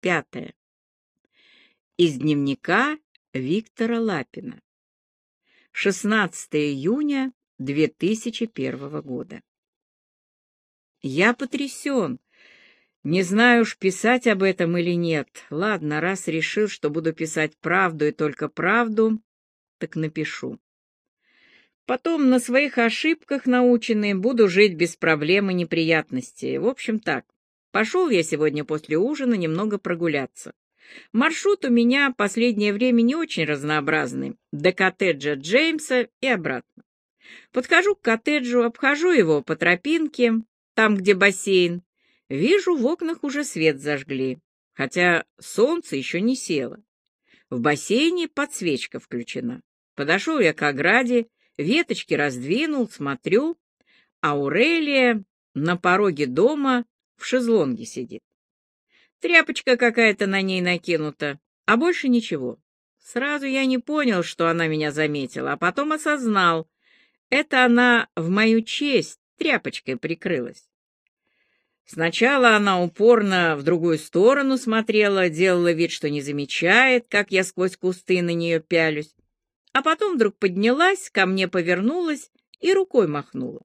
Пятое. Из дневника Виктора Лапина. 16 июня 2001 года. Я потрясен. Не знаю уж, писать об этом или нет. Ладно, раз решил, что буду писать правду и только правду, так напишу. Потом на своих ошибках наученный буду жить без проблем и неприятностей. В общем так, пошел я сегодня после ужина немного прогуляться. Маршрут у меня последнее время не очень разнообразный, до коттеджа Джеймса и обратно. Подхожу к коттеджу, обхожу его по тропинке, там, где бассейн. Вижу, в окнах уже свет зажгли, хотя солнце еще не село. В бассейне подсвечка включена. Подошел я к ограде, веточки раздвинул, смотрю, Аурелия на пороге дома в шезлонге сидит. Тряпочка какая-то на ней накинута, а больше ничего. Сразу я не понял, что она меня заметила, а потом осознал. Это она в мою честь тряпочкой прикрылась. Сначала она упорно в другую сторону смотрела, делала вид, что не замечает, как я сквозь кусты на нее пялюсь, а потом вдруг поднялась, ко мне повернулась и рукой махнула.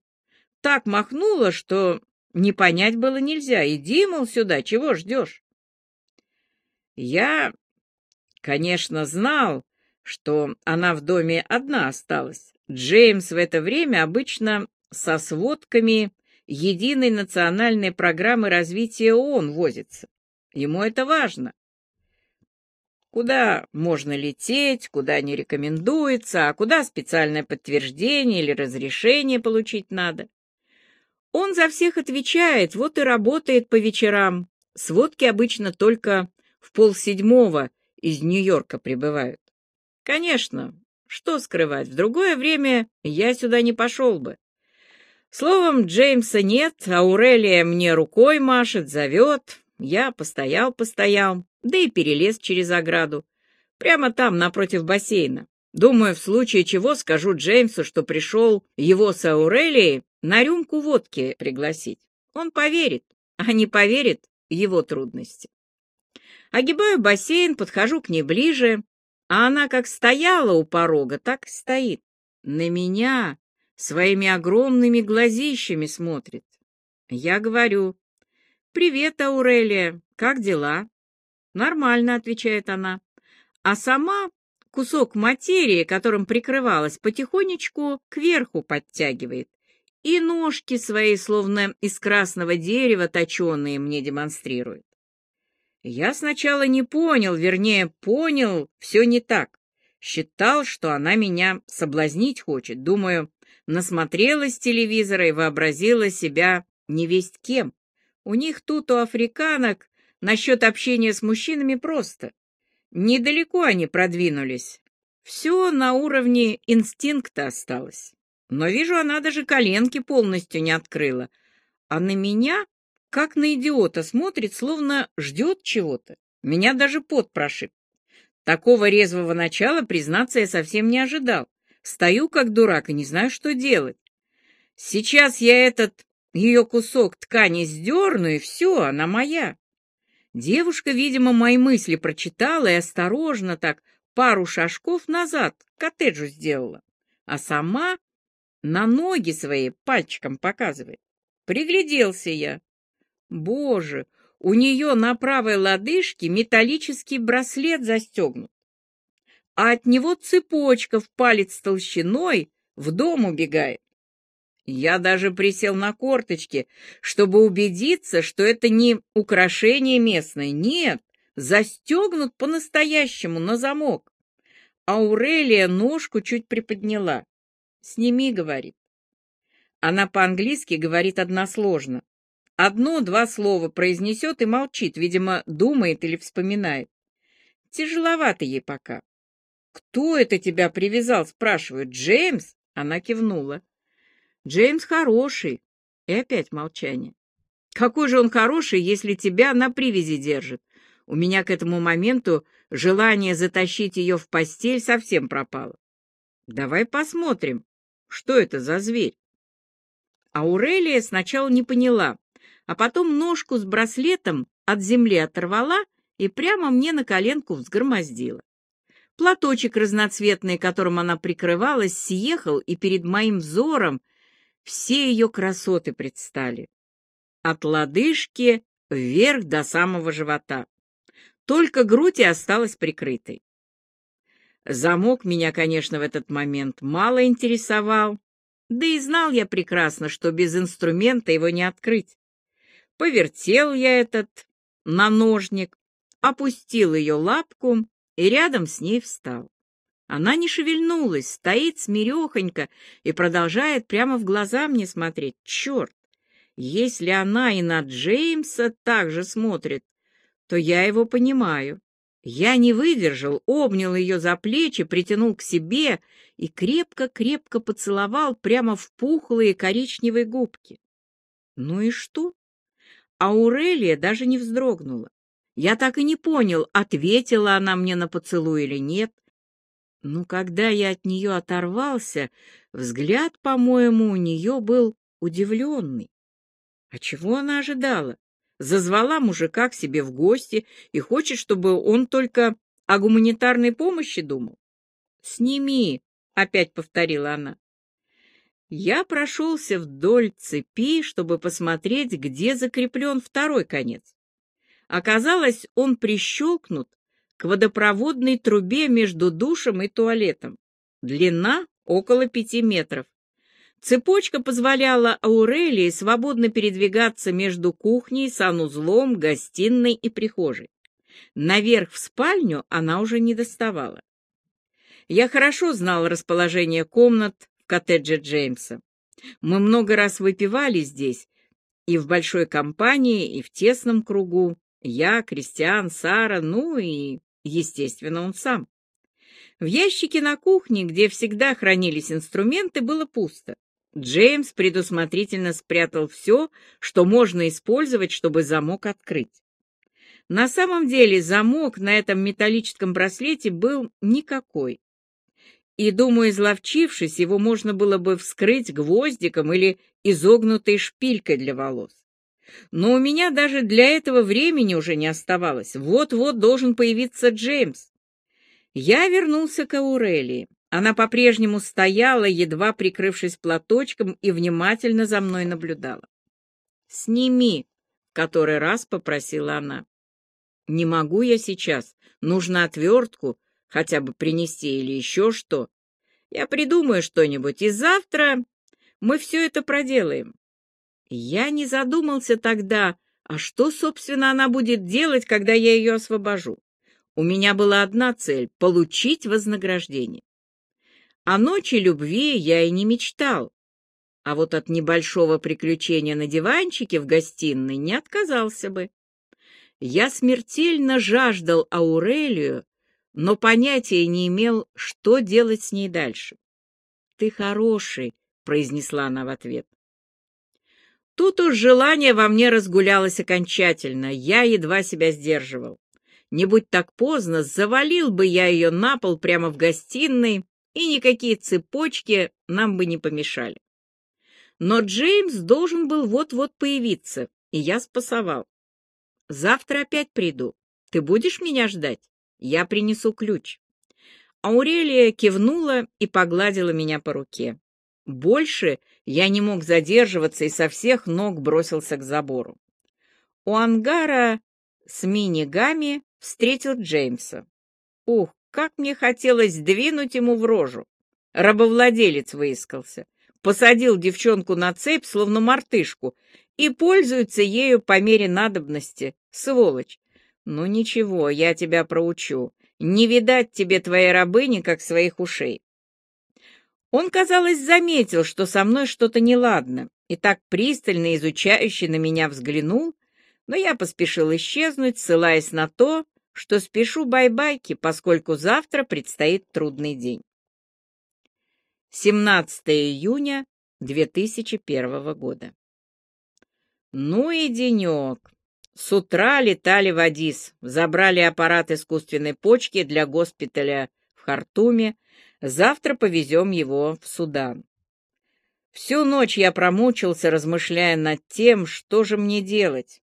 Так махнула, что не понять было нельзя. Иди, мол, сюда, чего ждешь? Я, конечно, знал, что она в доме одна осталась. Джеймс в это время обычно со сводками единой национальной программы развития ООН возится. Ему это важно. Куда можно лететь, куда не рекомендуется, а куда специальное подтверждение или разрешение получить надо. Он за всех отвечает, вот и работает по вечерам. Сводки обычно только в полседьмого из Нью-Йорка прибывают. Конечно, что скрывать, в другое время я сюда не пошел бы. Словом, Джеймса нет, Аурелия мне рукой машет, зовет. Я постоял-постоял, да и перелез через ограду. Прямо там, напротив бассейна. Думаю, в случае чего скажу Джеймсу, что пришел его с Аурелией на рюмку водки пригласить. Он поверит, а не поверит — его трудности. Огибаю бассейн, подхожу к ней ближе, а она как стояла у порога, так и стоит. На меня своими огромными глазищами смотрит. Я говорю, «Привет, Аурелия, как дела?» «Нормально», — отвечает она. А сама кусок материи, которым прикрывалась, потихонечку кверху подтягивает. И ножки свои, словно из красного дерева, точеные, мне демонстрирует. Я сначала не понял, вернее, понял все не так. Считал, что она меня соблазнить хочет. Думаю, насмотрелась телевизора и вообразила себя невесть кем. У них тут, у африканок, насчет общения с мужчинами просто. Недалеко они продвинулись. Все на уровне инстинкта осталось. Но вижу, она даже коленки полностью не открыла. А на меня как на идиота смотрит, словно ждет чего-то. Меня даже пот прошиб. Такого резвого начала, признаться, я совсем не ожидал. Стою как дурак и не знаю, что делать. Сейчас я этот ее кусок ткани сдерну, и все, она моя. Девушка, видимо, мои мысли прочитала и осторожно так пару шажков назад к коттеджу сделала, а сама на ноги свои пальчиком показывает. Пригляделся я. Боже, у нее на правой лодыжке металлический браслет застегнут, а от него цепочка в палец толщиной в дом убегает. Я даже присел на корточки, чтобы убедиться, что это не украшение местное. Нет, застегнут по-настоящему на замок. Аурелия ножку чуть приподняла. «Сними», — говорит. Она по-английски говорит односложно. Одно-два слова произнесет и молчит, видимо, думает или вспоминает. Тяжеловато ей пока. «Кто это тебя привязал?» — спрашивают. «Джеймс?» — она кивнула. «Джеймс хороший». И опять молчание. «Какой же он хороший, если тебя на привязи держит?» У меня к этому моменту желание затащить ее в постель совсем пропало. «Давай посмотрим, что это за зверь?» Аурелия сначала не поняла, а потом ножку с браслетом от земли оторвала и прямо мне на коленку взгромоздила. Платочек разноцветный, которым она прикрывалась, съехал, и перед моим взором все ее красоты предстали. От лодыжки вверх до самого живота. Только грудь и осталась прикрытой. Замок меня, конечно, в этот момент мало интересовал, да и знал я прекрасно, что без инструмента его не открыть. Повертел я этот наножник, опустил ее лапку и рядом с ней встал. Она не шевельнулась, стоит смирехонько и продолжает прямо в глаза мне смотреть. Черт! Если она и на Джеймса также смотрит, то я его понимаю. Я не выдержал, обнял ее за плечи, притянул к себе и крепко-крепко поцеловал прямо в пухлые коричневые губки. Ну и что? Аурелия даже не вздрогнула. Я так и не понял, ответила она мне на поцелуй или нет. Но когда я от нее оторвался, взгляд, по-моему, у нее был удивленный. А чего она ожидала? Зазвала мужика к себе в гости и хочет, чтобы он только о гуманитарной помощи думал. «Сними», — опять повторила она. Я прошелся вдоль цепи, чтобы посмотреть, где закреплен второй конец. Оказалось, он прищелкнут к водопроводной трубе между душем и туалетом. Длина около пяти метров. Цепочка позволяла Аурелии свободно передвигаться между кухней, санузлом, гостиной и прихожей. Наверх в спальню она уже не доставала. Я хорошо знал расположение комнат в коттедже Джеймса. Мы много раз выпивали здесь, и в большой компании, и в тесном кругу. Я, Кристиан, Сара, ну и, естественно, он сам. В ящике на кухне, где всегда хранились инструменты, было пусто. Джеймс предусмотрительно спрятал все, что можно использовать, чтобы замок открыть. На самом деле замок на этом металлическом браслете был никакой. И, думаю, изловчившись, его можно было бы вскрыть гвоздиком или изогнутой шпилькой для волос. Но у меня даже для этого времени уже не оставалось. Вот-вот должен появиться Джеймс. Я вернулся к Аурелии. Она по-прежнему стояла, едва прикрывшись платочком, и внимательно за мной наблюдала. «Сними!» — который раз попросила она. «Не могу я сейчас. Нужно отвертку, хотя бы принести или еще что. Я придумаю что-нибудь, и завтра мы все это проделаем». Я не задумался тогда, а что, собственно, она будет делать, когда я ее освобожу. У меня была одна цель — получить вознаграждение. О ночи любви я и не мечтал, а вот от небольшого приключения на диванчике в гостиной не отказался бы. Я смертельно жаждал Аурелию, но понятия не имел, что делать с ней дальше. «Ты хороший», — произнесла она в ответ. Тут уж желание во мне разгулялось окончательно, я едва себя сдерживал. Не будь так поздно, завалил бы я ее на пол прямо в гостиной, и никакие цепочки нам бы не помешали. Но Джеймс должен был вот-вот появиться, и я спасовал. Завтра опять приду. Ты будешь меня ждать? Я принесу ключ. Аурелия кивнула и погладила меня по руке. Больше я не мог задерживаться и со всех ног бросился к забору. У ангара с мини-гами встретил Джеймса. Ух, как мне хотелось двинуть ему в рожу. Рабовладелец выискался. Посадил девчонку на цепь, словно мартышку, и пользуется ею по мере надобности. Сволочь! Ну ничего, я тебя проучу. Не видать тебе твоей рабыни, как своих ушей. Он, казалось, заметил, что со мной что-то неладно, и так пристально изучающе на меня взглянул, но я поспешил исчезнуть, ссылаясь на то, что спешу бай-байки, поскольку завтра предстоит трудный день. 17 июня 2001 года. Ну и денек. С утра летали в Адис, забрали аппарат искусственной почки для госпиталя в Хартуме, завтра повезем его в Судан. Всю ночь я промучился, размышляя над тем, что же мне делать.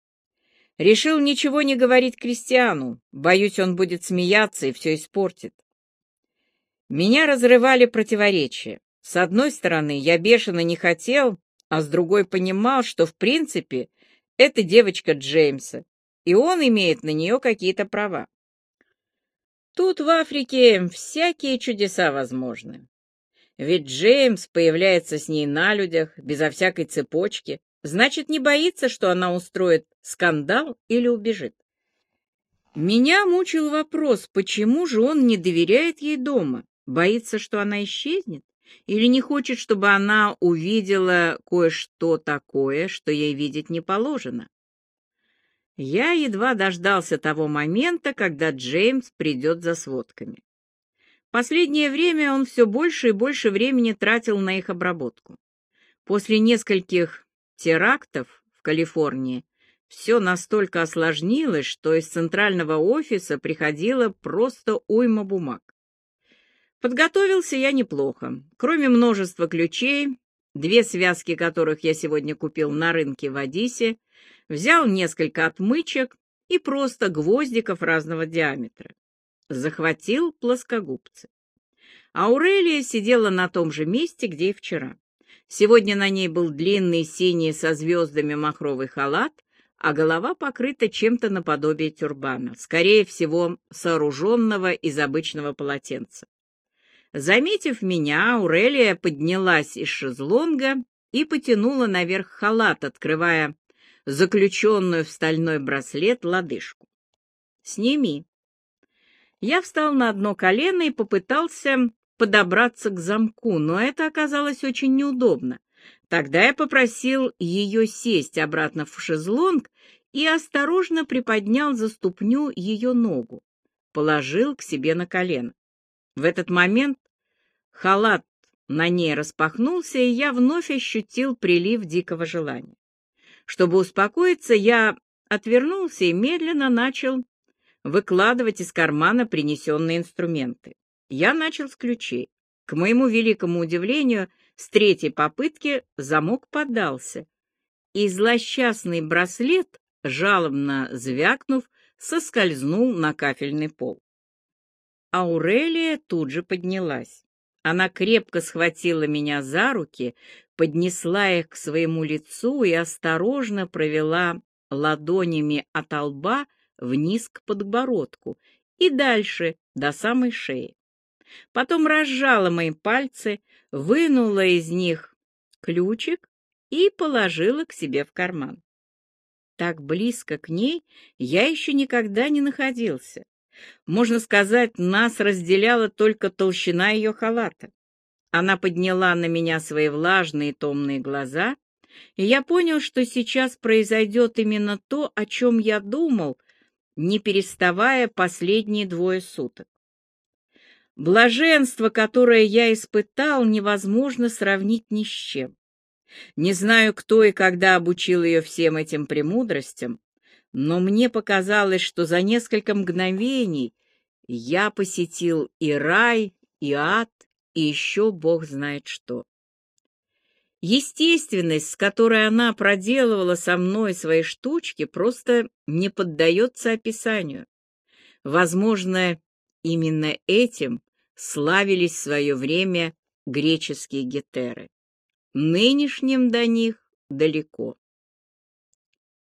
Решил ничего не говорить Кристиану, боюсь, он будет смеяться и все испортит. Меня разрывали противоречия. С одной стороны, я бешено не хотел, а с другой понимал, что в принципе это девочка Джеймса, и он имеет на нее какие-то права. Тут в Африке всякие чудеса возможны. Ведь Джеймс появляется с ней на людях, безо всякой цепочки, значит, не боится, что она устроит скандал или убежит. Меня мучил вопрос, почему же он не доверяет ей дома, боится, что она исчезнет, или не хочет, чтобы она увидела кое-что такое, что ей видеть не положено. Я едва дождался того момента, когда Джеймс придет за сводками. Последнее время он все больше и больше времени тратил на их обработку. После нескольких терактов в Калифорнии все настолько осложнилось, что из центрального офиса приходило просто уйма бумаг. Подготовился я неплохо. Кроме множества ключей, две связки которых я сегодня купил на рынке в Одессе, взял несколько отмычек и просто гвоздиков разного диаметра. Захватил плоскогубцы. Аурелия сидела на том же месте, где и вчера. Сегодня на ней был длинный синий со звездами махровый халат, а голова покрыта чем-то наподобие тюрбана, скорее всего, сооруженного из обычного полотенца. Заметив меня, Аурелия поднялась из шезлонга и потянула наверх халат, открывая заключенную в стальной браслет лодыжку. «Сними». Я встал на одно колено и попытался подобраться к замку, но это оказалось очень неудобно. Тогда я попросил ее сесть обратно в шезлонг и осторожно приподнял за ступню ее ногу, положил к себе на колено. В этот момент халат на ней распахнулся, и я вновь ощутил прилив дикого желания. Чтобы успокоиться, я отвернулся и медленно начал выкладывать из кармана принесенные инструменты. Я начал с ключей. К моему великому удивлению, с третьей попытки замок поддался, и злосчастный браслет, жалобно звякнув, соскользнул на кафельный пол. Аурелия тут же поднялась. Она крепко схватила меня за руки, поднесла их к своему лицу и осторожно провела ладонями от лба вниз к подбородку и дальше до самой шеи. Потом разжала мои пальцы, вынула из них ключик и положила к себе в карман. Так близко к ней я еще никогда не находился. Можно сказать, нас разделяла только толщина ее халата. Она подняла на меня свои влажные томные глаза, и я понял, что сейчас произойдет именно то, о чем я думал, не переставая последние двое суток. Блаженство, которое я испытал, невозможно сравнить ни с чем. Не знаю, кто и когда обучил ее всем этим премудростям, но мне показалось, что за несколько мгновений я посетил и рай, и ад, и еще бог знает что. Естественность, с которой она проделывала со мной свои штучки, просто не поддается описанию. Возможно, именно этим славились в свое время греческие гетеры. Нынешним до них далеко.